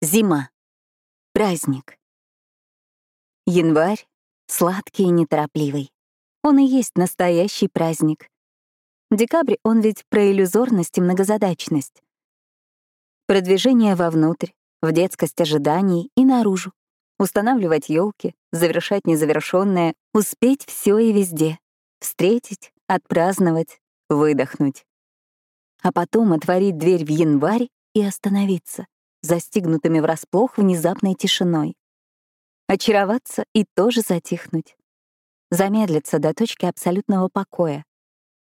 Зима. Праздник. Январь — сладкий и неторопливый. Он и есть настоящий праздник. Декабрь — он ведь про иллюзорность и многозадачность. Продвижение вовнутрь, в детскость ожиданий и наружу. Устанавливать елки, завершать незавершенное, успеть все и везде. Встретить, отпраздновать, выдохнуть. А потом отворить дверь в январь и остановиться застигнутыми врасплох внезапной тишиной. Очароваться и тоже затихнуть. Замедлиться до точки абсолютного покоя.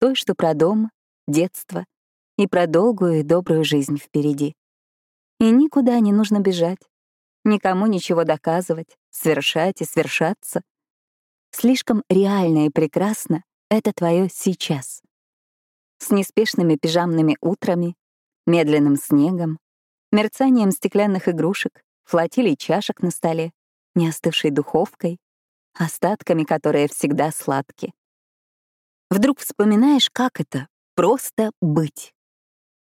Той, что про дом, детство и про долгую и добрую жизнь впереди. И никуда не нужно бежать, никому ничего доказывать, совершать и свершаться. Слишком реально и прекрасно — это твое сейчас. С неспешными пижамными утрами, медленным снегом, мерцанием стеклянных игрушек, флотилий чашек на столе, неостывшей духовкой, остатками, которые всегда сладки. Вдруг вспоминаешь, как это — просто быть.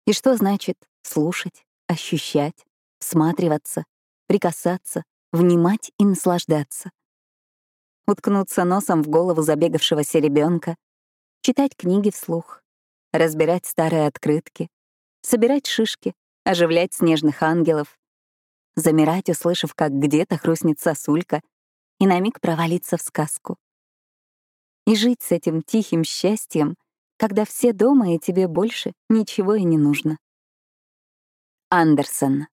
И что значит слушать, ощущать, всматриваться, прикасаться, внимать и наслаждаться. Уткнуться носом в голову забегавшегося ребенка, читать книги вслух, разбирать старые открытки, собирать шишки, оживлять снежных ангелов, замирать, услышав, как где-то хрустнет сосулька, и на миг провалиться в сказку. И жить с этим тихим счастьем, когда все дома и тебе больше ничего и не нужно. Андерсон.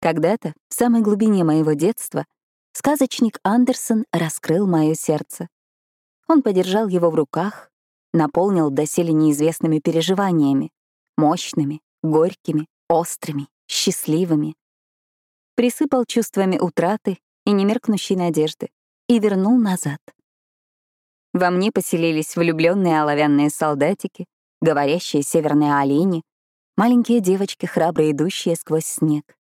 Когда-то, в самой глубине моего детства, сказочник Андерсон раскрыл мое сердце. Он подержал его в руках, наполнил доселе неизвестными переживаниями, мощными, горькими, острыми, счастливыми. Присыпал чувствами утраты и немеркнущей надежды и вернул назад. Во мне поселились влюбленные оловянные солдатики, говорящие северные олени, маленькие девочки, храбро идущие сквозь снег.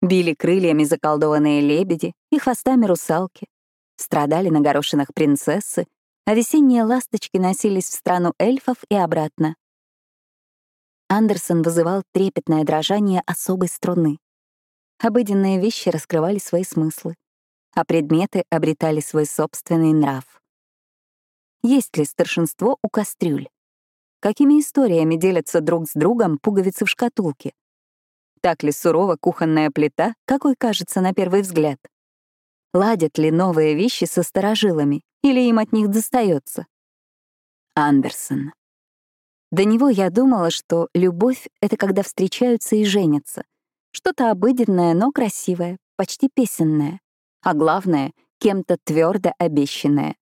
Били крыльями заколдованные лебеди и хвостами русалки, страдали на горошинах принцессы, а весенние ласточки носились в страну эльфов и обратно. Андерсон вызывал трепетное дрожание особой струны. Обыденные вещи раскрывали свои смыслы, а предметы обретали свой собственный нрав. Есть ли старшинство у кастрюль? Какими историями делятся друг с другом пуговицы в шкатулке? Так ли сурова кухонная плита, какой кажется на первый взгляд? Ладят ли новые вещи со старожилами, или им от них достается? Андерсон. До него я думала, что любовь — это когда встречаются и женятся. Что-то обыденное, но красивое, почти песенное. А главное — кем-то твердо обещанное.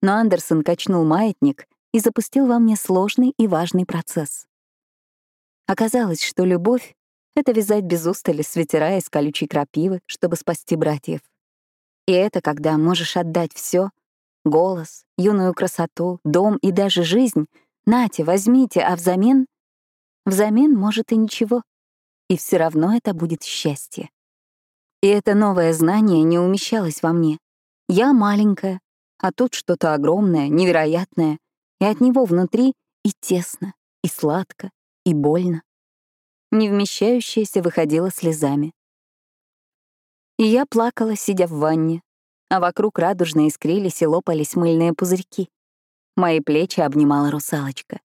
Но Андерсон качнул маятник и запустил во мне сложный и важный процесс. Оказалось, что любовь — это вязать без устали свитера из колючей крапивы, чтобы спасти братьев. И это когда можешь отдать все — голос, юную красоту, дом и даже жизнь — Нате, возьмите, а взамен... Взамен, может, и ничего. И все равно это будет счастье. И это новое знание не умещалось во мне. Я маленькая, а тут что-то огромное, невероятное, и от него внутри и тесно, и сладко, и больно. Не вмещающееся выходило слезами. И я плакала, сидя в ванне, а вокруг радужно искрились и лопались мыльные пузырьки. Мои плечи обнимала русалочка.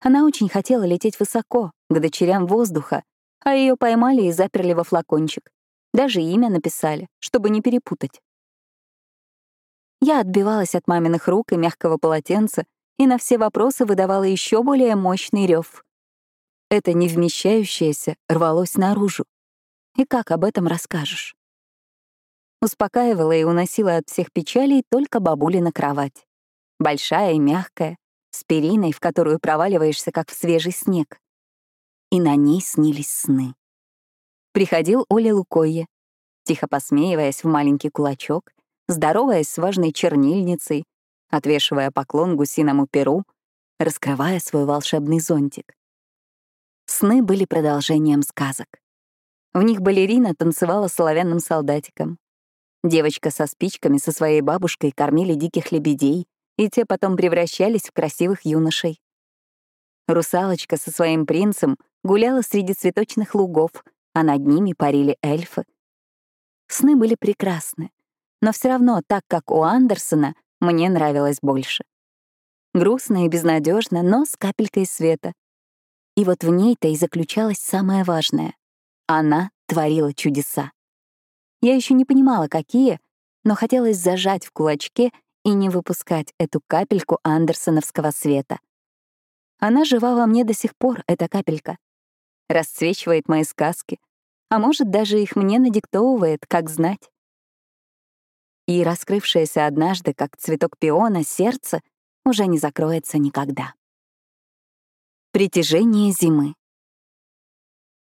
Она очень хотела лететь высоко, к дочерям воздуха, а ее поймали и заперли во флакончик. Даже имя написали, чтобы не перепутать. Я отбивалась от маминых рук и мягкого полотенца и на все вопросы выдавала еще более мощный рев. Это невмещающееся рвалось наружу. И как об этом расскажешь? Успокаивала и уносила от всех печалей только бабули на кровать большая и мягкая, с периной, в которую проваливаешься, как в свежий снег. И на ней снились сны. Приходил Оля Лукойе, тихо посмеиваясь в маленький кулачок, здороваясь с важной чернильницей, отвешивая поклон гусиному перу, раскрывая свой волшебный зонтик. Сны были продолжением сказок. В них балерина танцевала соловянным солдатиком. Девочка со спичками со своей бабушкой кормили диких лебедей, и те потом превращались в красивых юношей. Русалочка со своим принцем гуляла среди цветочных лугов, а над ними парили эльфы. Сны были прекрасны, но все равно, так как у Андерсона, мне нравилось больше. Грустно и безнадежно, но с капелькой света. И вот в ней-то и заключалось самое важное. Она творила чудеса. Я еще не понимала, какие, но хотелось зажать в кулачке и не выпускать эту капельку андерсоновского света. Она жива во мне до сих пор, эта капелька. Расцвечивает мои сказки, а может, даже их мне надиктовывает, как знать. И раскрывшееся однажды, как цветок пиона, сердце уже не закроется никогда. Притяжение зимы.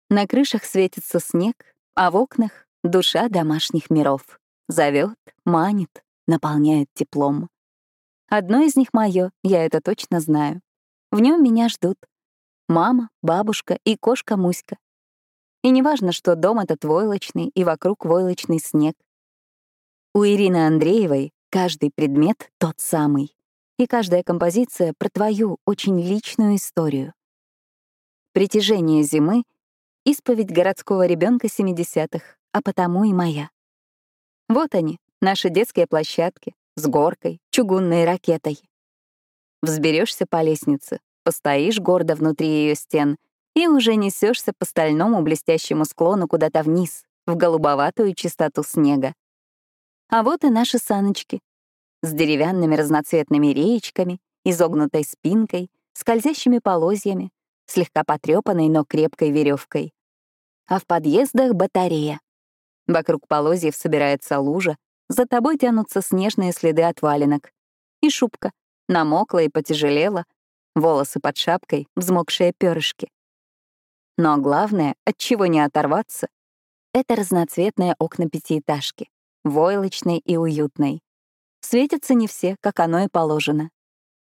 На крышах светится снег, а в окнах — душа домашних миров. Зовет, манит, наполняет теплом. Одно из них мое, я это точно знаю. В нем меня ждут. Мама, бабушка и кошка Муська. И неважно, что дом этот войлочный и вокруг войлочный снег. У Ирины Андреевой каждый предмет тот самый. И каждая композиция про твою очень личную историю. Притяжение зимы — исповедь городского ребенка 70-х, а потому и моя. Вот они, наши детские площадки, с горкой, чугунной ракетой. Взберешься по лестнице, постоишь гордо внутри ее стен и уже несешься по стальному блестящему склону куда-то вниз, в голубоватую чистоту снега. А вот и наши саночки с деревянными разноцветными реечками, изогнутой спинкой, скользящими полозьями, слегка потрепанной, но крепкой веревкой. А в подъездах батарея. Вокруг полозьев собирается лужа, за тобой тянутся снежные следы от валенок. И шубка намокла и потяжелела, волосы под шапкой, взмокшие перышки. Но главное, от чего не оторваться, это разноцветные окна пятиэтажки, войлочной и уютной. Светятся не все, как оно и положено.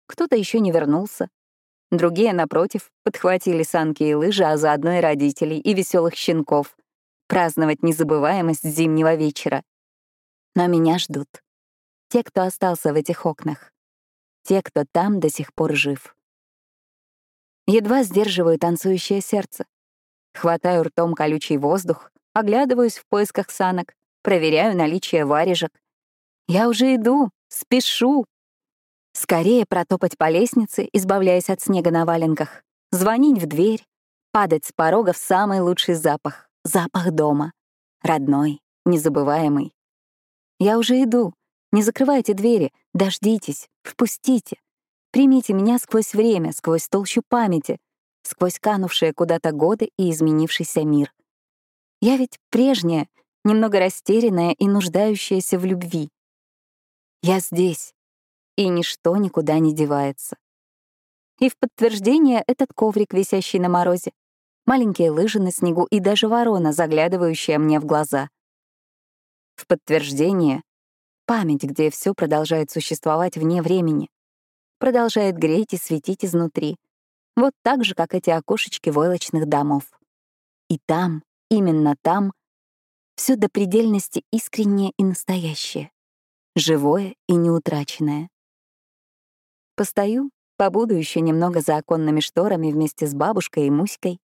Кто-то еще не вернулся. Другие, напротив, подхватили санки и лыжи, а заодно и родителей, и веселых щенков. Праздновать незабываемость зимнего вечера. Но меня ждут. Те, кто остался в этих окнах. Те, кто там до сих пор жив. Едва сдерживаю танцующее сердце. Хватаю ртом колючий воздух, оглядываюсь в поисках санок, проверяю наличие варежек. Я уже иду, спешу. Скорее протопать по лестнице, избавляясь от снега на валенках, звонить в дверь, падать с порога в самый лучший запах — запах дома. Родной, незабываемый. Я уже иду. Не закрывайте двери, дождитесь, впустите. Примите меня сквозь время, сквозь толщу памяти, сквозь канувшие куда-то годы и изменившийся мир. Я ведь прежняя, немного растерянная и нуждающаяся в любви. Я здесь, и ничто никуда не девается. И в подтверждение этот коврик, висящий на морозе, маленькие лыжи на снегу и даже ворона, заглядывающая мне в глаза. В подтверждение — память, где все продолжает существовать вне времени, продолжает греть и светить изнутри, вот так же, как эти окошечки войлочных домов. И там, именно там, все до предельности искреннее и настоящее, живое и неутраченное. Постою, побуду еще немного за оконными шторами вместе с бабушкой и Муськой,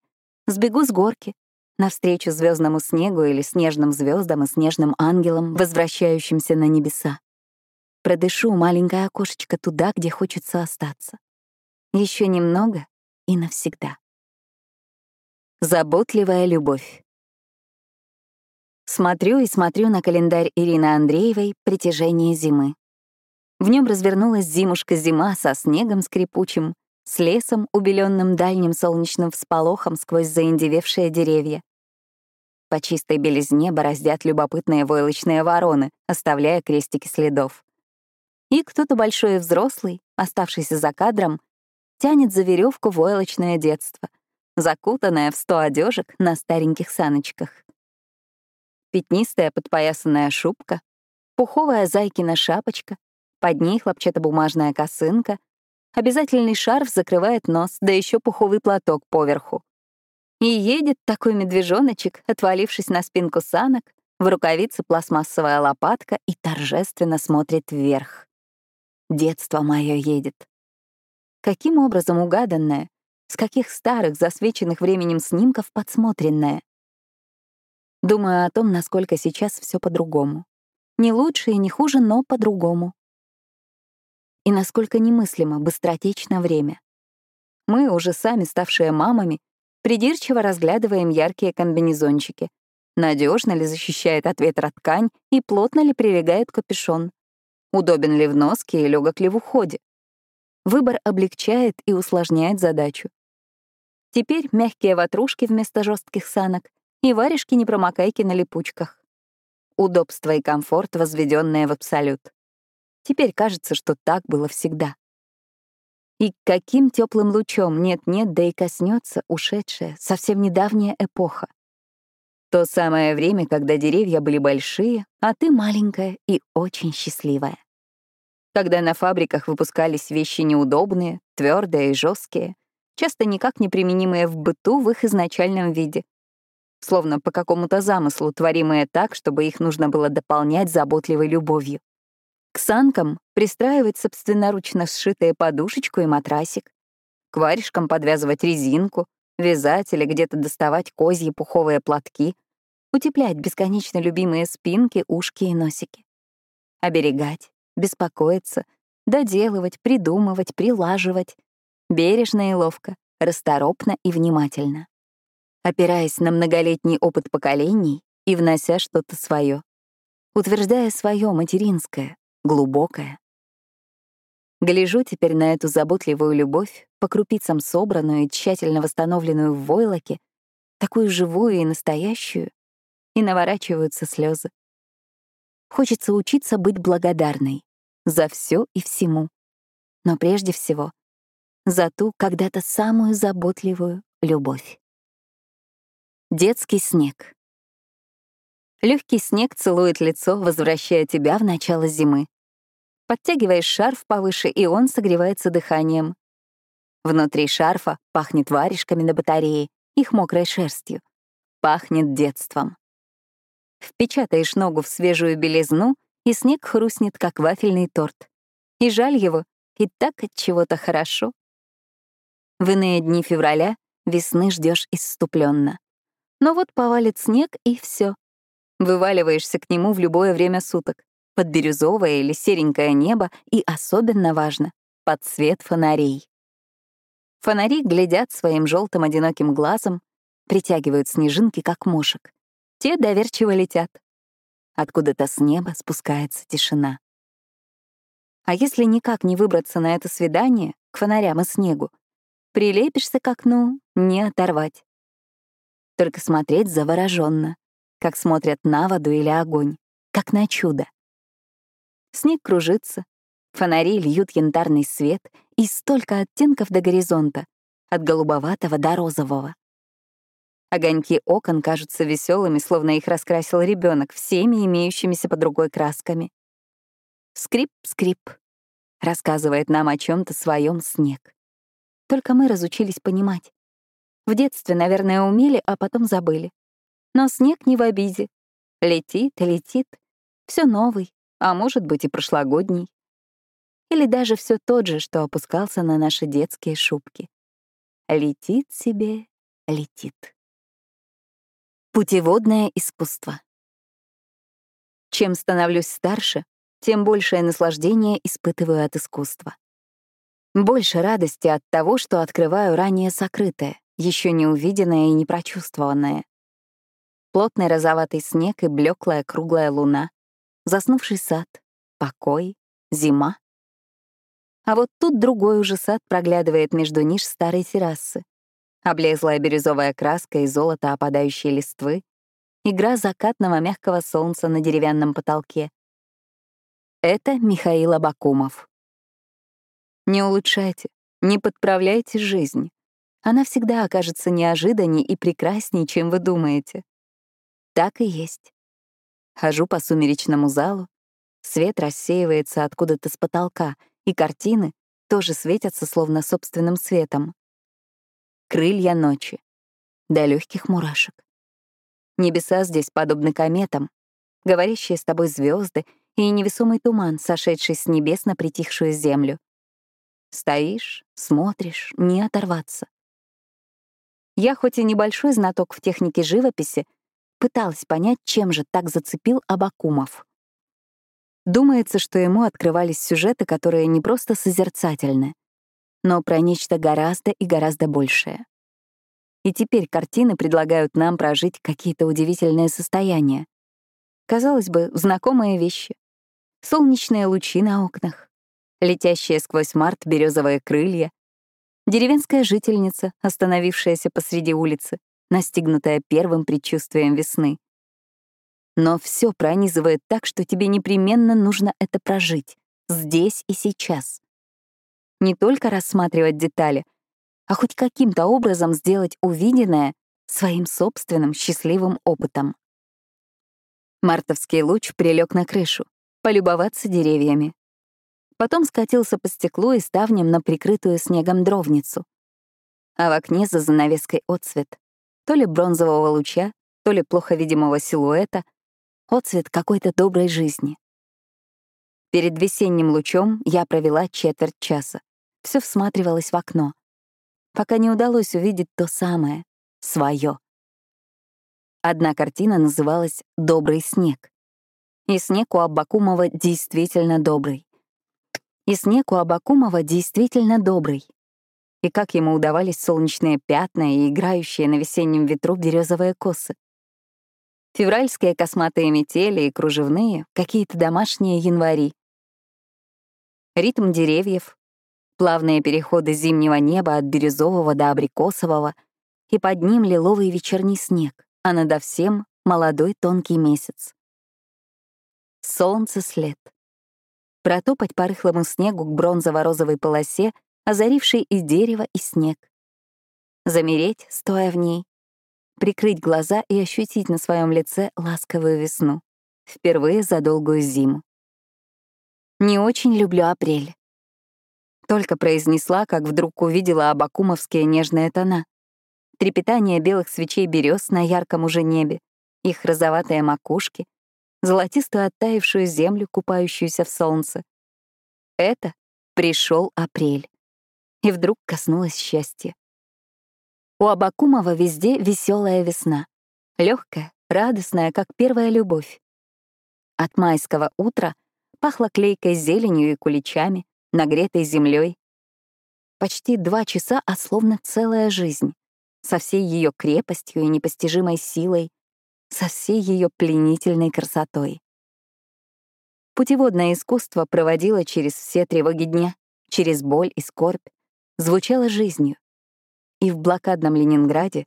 сбегу с горки, навстречу звездному снегу или снежным звездам и снежным ангелам, возвращающимся на небеса. Продышу маленькое окошечко туда, где хочется остаться. Еще немного, и навсегда. Заботливая любовь. Смотрю и смотрю на календарь Ирины Андреевой «Притяжение зимы». В нем развернулась зимушка-зима со снегом скрипучим, с лесом, убеленным дальним солнечным всполохом сквозь заиндевевшие деревья. По чистой белизне бороздят любопытные войлочные вороны, оставляя крестики следов. И кто-то большой и взрослый, оставшийся за кадром, тянет за веревку войлочное детство, закутанное в сто одежек на стареньких саночках. Пятнистая подпоясанная шубка, пуховая зайкина шапочка, под ней хлопчатобумажная косынка, обязательный шарф закрывает нос, да еще пуховый платок поверху. И едет такой медвежоночек, отвалившись на спинку санок, в рукавице пластмассовая лопатка и торжественно смотрит вверх. Детство мое едет каким образом угаданное, С каких старых, засвеченных временем снимков подсмотренное? Думаю о том, насколько сейчас все по-другому. Не лучше и не хуже, но по-другому. И насколько немыслимо быстротечно время. Мы, уже сами ставшие мамами, придирчиво разглядываем яркие комбинезончики. Надежно ли защищает от ветра ткань и плотно ли прилегает капюшон? Удобен ли в носке и легок ли в уходе? Выбор облегчает и усложняет задачу. Теперь мягкие ватрушки вместо жестких санок и варежки-непромокайки на липучках. Удобство и комфорт, возведенные в абсолют. Теперь кажется, что так было всегда. И каким теплым лучом нет-нет, да и коснется ушедшая, совсем недавняя эпоха. То самое время, когда деревья были большие, а ты маленькая и очень счастливая. Когда на фабриках выпускались вещи неудобные, твердые и жесткие, часто никак не применимые в быту в их изначальном виде. Словно по какому-то замыслу, творимые так, чтобы их нужно было дополнять заботливой любовью. Санкам пристраивать собственноручно сшитые подушечку и матрасик, к варежкам подвязывать резинку, вязать или где-то доставать козьи пуховые платки, утеплять бесконечно любимые спинки, ушки и носики. Оберегать, беспокоиться, доделывать, придумывать, прилаживать, бережно и ловко, расторопно и внимательно. Опираясь на многолетний опыт поколений и внося что-то свое, утверждая свое материнское, глубокая. Гляжу теперь на эту заботливую любовь, по крупицам собранную и тщательно восстановленную в войлоке, такую живую и настоящую, и наворачиваются слезы. Хочется учиться быть благодарной за все и всему, но прежде всего за ту когда-то самую заботливую любовь. Детский снег. Легкий снег целует лицо, возвращая тебя в начало зимы. Подтягиваешь шарф повыше, и он согревается дыханием. Внутри шарфа пахнет варежками на батарее, их мокрой шерстью. Пахнет детством. Впечатаешь ногу в свежую белизну, и снег хрустнет, как вафельный торт. И жаль его, и так от чего-то хорошо. В иные дни февраля весны ждешь исступленно. Но вот повалит снег, и все. Вываливаешься к нему в любое время суток, под бирюзовое или серенькое небо и, особенно важно, под свет фонарей. Фонари глядят своим желтым одиноким глазом, притягивают снежинки, как мушек. Те доверчиво летят. Откуда-то с неба спускается тишина. А если никак не выбраться на это свидание, к фонарям и снегу, прилепишься к окну, не оторвать. Только смотреть завороженно как смотрят на воду или огонь, как на чудо. Снег кружится, фонари льют янтарный свет и столько оттенков до горизонта, от голубоватого до розового. Огоньки окон кажутся веселыми, словно их раскрасил ребенок всеми имеющимися под рукой красками. Скрип-скрип рассказывает нам о чем то своем снег. Только мы разучились понимать. В детстве, наверное, умели, а потом забыли. Но снег не в обиде. Летит и летит. Все новый, а может быть и прошлогодний. Или даже все тот же, что опускался на наши детские шубки. Летит себе, летит. Путеводное искусство. Чем становлюсь старше, тем большее наслаждение испытываю от искусства. Больше радости от того, что открываю ранее сокрытое, еще не увиденное и не прочувствованное плотный розоватый снег и блеклая круглая луна, заснувший сад, покой, зима. А вот тут другой уже сад проглядывает между ниш старой террасы. Облезлая бирюзовая краска и золото опадающей листвы, игра закатного мягкого солнца на деревянном потолке. Это Михаил Абакумов. Не улучшайте, не подправляйте жизнь. Она всегда окажется неожиданней и прекрасней, чем вы думаете. Так и есть. Хожу по сумеречному залу, свет рассеивается откуда-то с потолка, и картины тоже светятся словно собственным светом. Крылья ночи. До легких мурашек. Небеса здесь подобны кометам, говорящие с тобой звезды и невесомый туман, сошедший с небес на притихшую землю. Стоишь, смотришь, не оторваться. Я, хоть и небольшой знаток в технике живописи, пыталась понять, чем же так зацепил Абакумов. Думается, что ему открывались сюжеты, которые не просто созерцательны, но про нечто гораздо и гораздо большее. И теперь картины предлагают нам прожить какие-то удивительные состояния. Казалось бы, знакомые вещи. Солнечные лучи на окнах, летящие сквозь март березовые крылья, деревенская жительница, остановившаяся посреди улицы, настигнутая первым предчувствием весны. Но все пронизывает так, что тебе непременно нужно это прожить, здесь и сейчас. Не только рассматривать детали, а хоть каким-то образом сделать увиденное своим собственным счастливым опытом. Мартовский луч прилег на крышу, полюбоваться деревьями. Потом скатился по стеклу и ставням на прикрытую снегом дровницу. А в окне за занавеской отцвет. То ли бронзового луча, то ли плохо видимого силуэта, отцвет какой-то доброй жизни. Перед весенним лучом я провела четверть часа. Все всматривалась в окно пока не удалось увидеть то самое, свое. Одна картина называлась «Добрый снег». И снег у Аббакумова действительно добрый. И снег у Абакумова действительно добрый. И как ему удавались солнечные пятна и играющие на весеннем ветру березовые косы. Февральские косматые метели и кружевные, какие-то домашние январи. Ритм деревьев, плавные переходы зимнего неба от бирюзового до абрикосового, и под ним лиловый вечерний снег, а надо всем — молодой тонкий месяц. Солнце след. Протопать по рыхлому снегу к бронзово-розовой полосе, озарившей и дерево, и снег. Замереть, стоя в ней. Прикрыть глаза и ощутить на своем лице ласковую весну. Впервые за долгую зиму. Не очень люблю апрель. Только произнесла, как вдруг увидела абакумовские нежные тона. Трепетание белых свечей берез на ярком уже небе, их розоватые макушки, золотистую оттаившую землю, купающуюся в солнце. Это пришел апрель. И вдруг коснулось счастья. У Абакумова везде веселая весна. легкая, радостная, как первая любовь. От майского утра пахло клейкой зеленью и куличами, нагретой землей. Почти два часа, а словно целая жизнь, со всей ее крепостью и непостижимой силой, со всей ее пленительной красотой. Путеводное искусство проводило через все тревоги дня, через боль и скорбь, звучало жизнью. И в блокадном Ленинграде,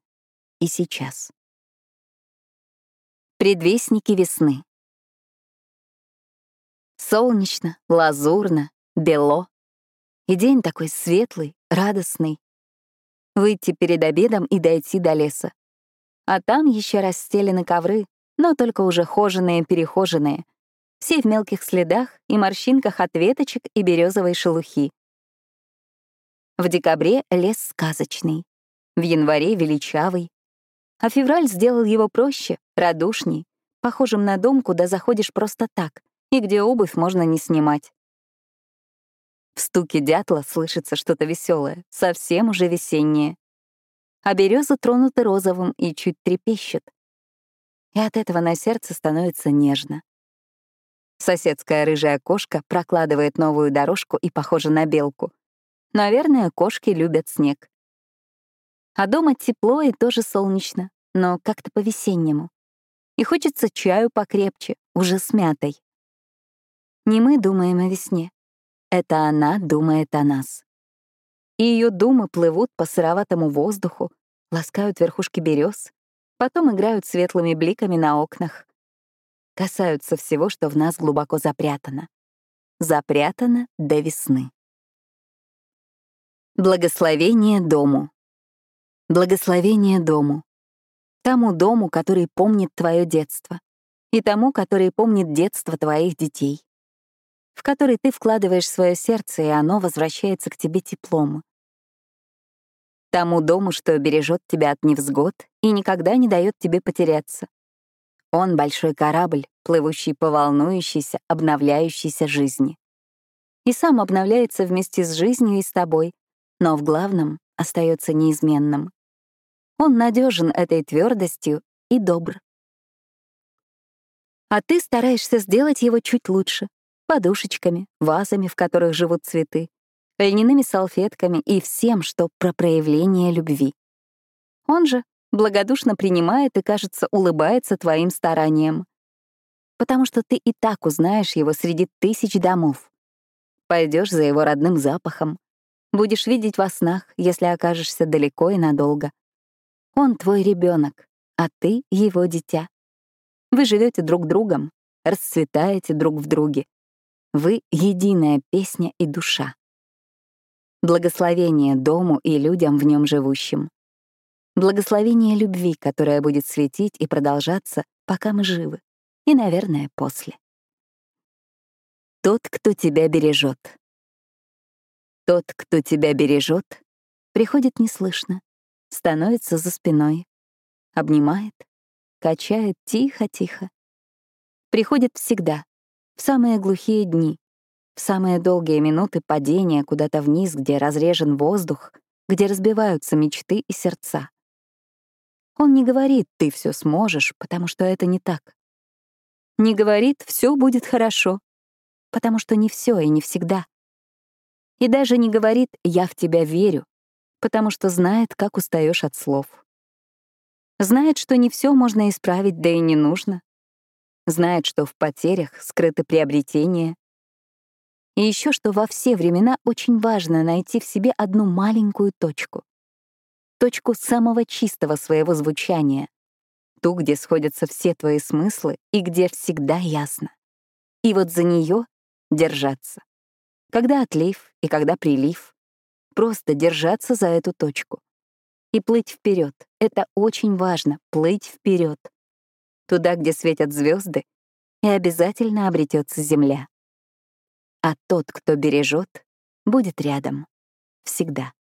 и сейчас. Предвестники весны. Солнечно, лазурно, бело. И день такой светлый, радостный. Выйти перед обедом и дойти до леса. А там еще расстелены ковры, но только уже хоженые-перехоженные. Все в мелких следах и морщинках от веточек и березовой шелухи. В декабре лес сказочный, в январе — величавый. А февраль сделал его проще, радушней, похожим на дом, куда заходишь просто так, и где обувь можно не снимать. В стуке дятла слышится что-то веселое, совсем уже весеннее. А березы тронуты розовым и чуть трепещут. И от этого на сердце становится нежно. Соседская рыжая кошка прокладывает новую дорожку и похожа на белку. Наверное, кошки любят снег. А дома тепло и тоже солнечно, но как-то по-весеннему. И хочется чаю покрепче, уже с мятой. Не мы думаем о весне, это она думает о нас. И ее думы плывут по сыроватому воздуху, ласкают верхушки берез, потом играют светлыми бликами на окнах. Касаются всего, что в нас глубоко запрятано. Запрятано до весны. Благословение дому. Благословение дому. Тому дому, который помнит твое детство, и тому, который помнит детство твоих детей в который ты вкладываешь свое сердце, и оно возвращается к тебе теплом. Тому дому, что бережет тебя от невзгод и никогда не дает тебе потеряться. Он — большой корабль, плывущий по волнующейся, обновляющейся жизни. И сам обновляется вместе с жизнью и с тобой, но в главном остается неизменным. Он надежен этой твердостью и добр. А ты стараешься сделать его чуть лучше. Подушечками, вазами, в которых живут цветы, льняными салфетками и всем, что про проявление любви. Он же благодушно принимает и, кажется, улыбается твоим стараниям. Потому что ты и так узнаешь его среди тысяч домов. Пойдешь за его родным запахом, будешь видеть во снах, если окажешься далеко и надолго. Он твой ребенок, а ты — его дитя. Вы живете друг другом, расцветаете друг в друге. Вы — единая песня и душа. Благословение дому и людям в нем живущим. Благословение любви, которая будет светить и продолжаться, пока мы живы. И, наверное, после. Тот, кто тебя бережет. Тот, кто тебя бережет, приходит неслышно, становится за спиной, обнимает, качает тихо-тихо. Приходит всегда, в самые глухие дни, в самые долгие минуты падения куда-то вниз, где разрежен воздух, где разбиваются мечты и сердца. Он не говорит «ты все сможешь», потому что это не так. Не говорит «все будет хорошо», потому что не все и не всегда. И даже не говорит «я в тебя верю», потому что знает, как устаешь от слов. Знает, что не все можно исправить, да и не нужно. Знает, что в потерях скрыты приобретения. И еще, что во все времена очень важно найти в себе одну маленькую точку. Точку самого чистого своего звучания. Ту, где сходятся все твои смыслы и где всегда ясно. И вот за нее держаться. Когда отлив и когда прилив. Просто держаться за эту точку и плыть вперед. Это очень важно — плыть вперед. Туда, где светят звезды, и обязательно обретется земля. А тот, кто бережет, будет рядом. Всегда.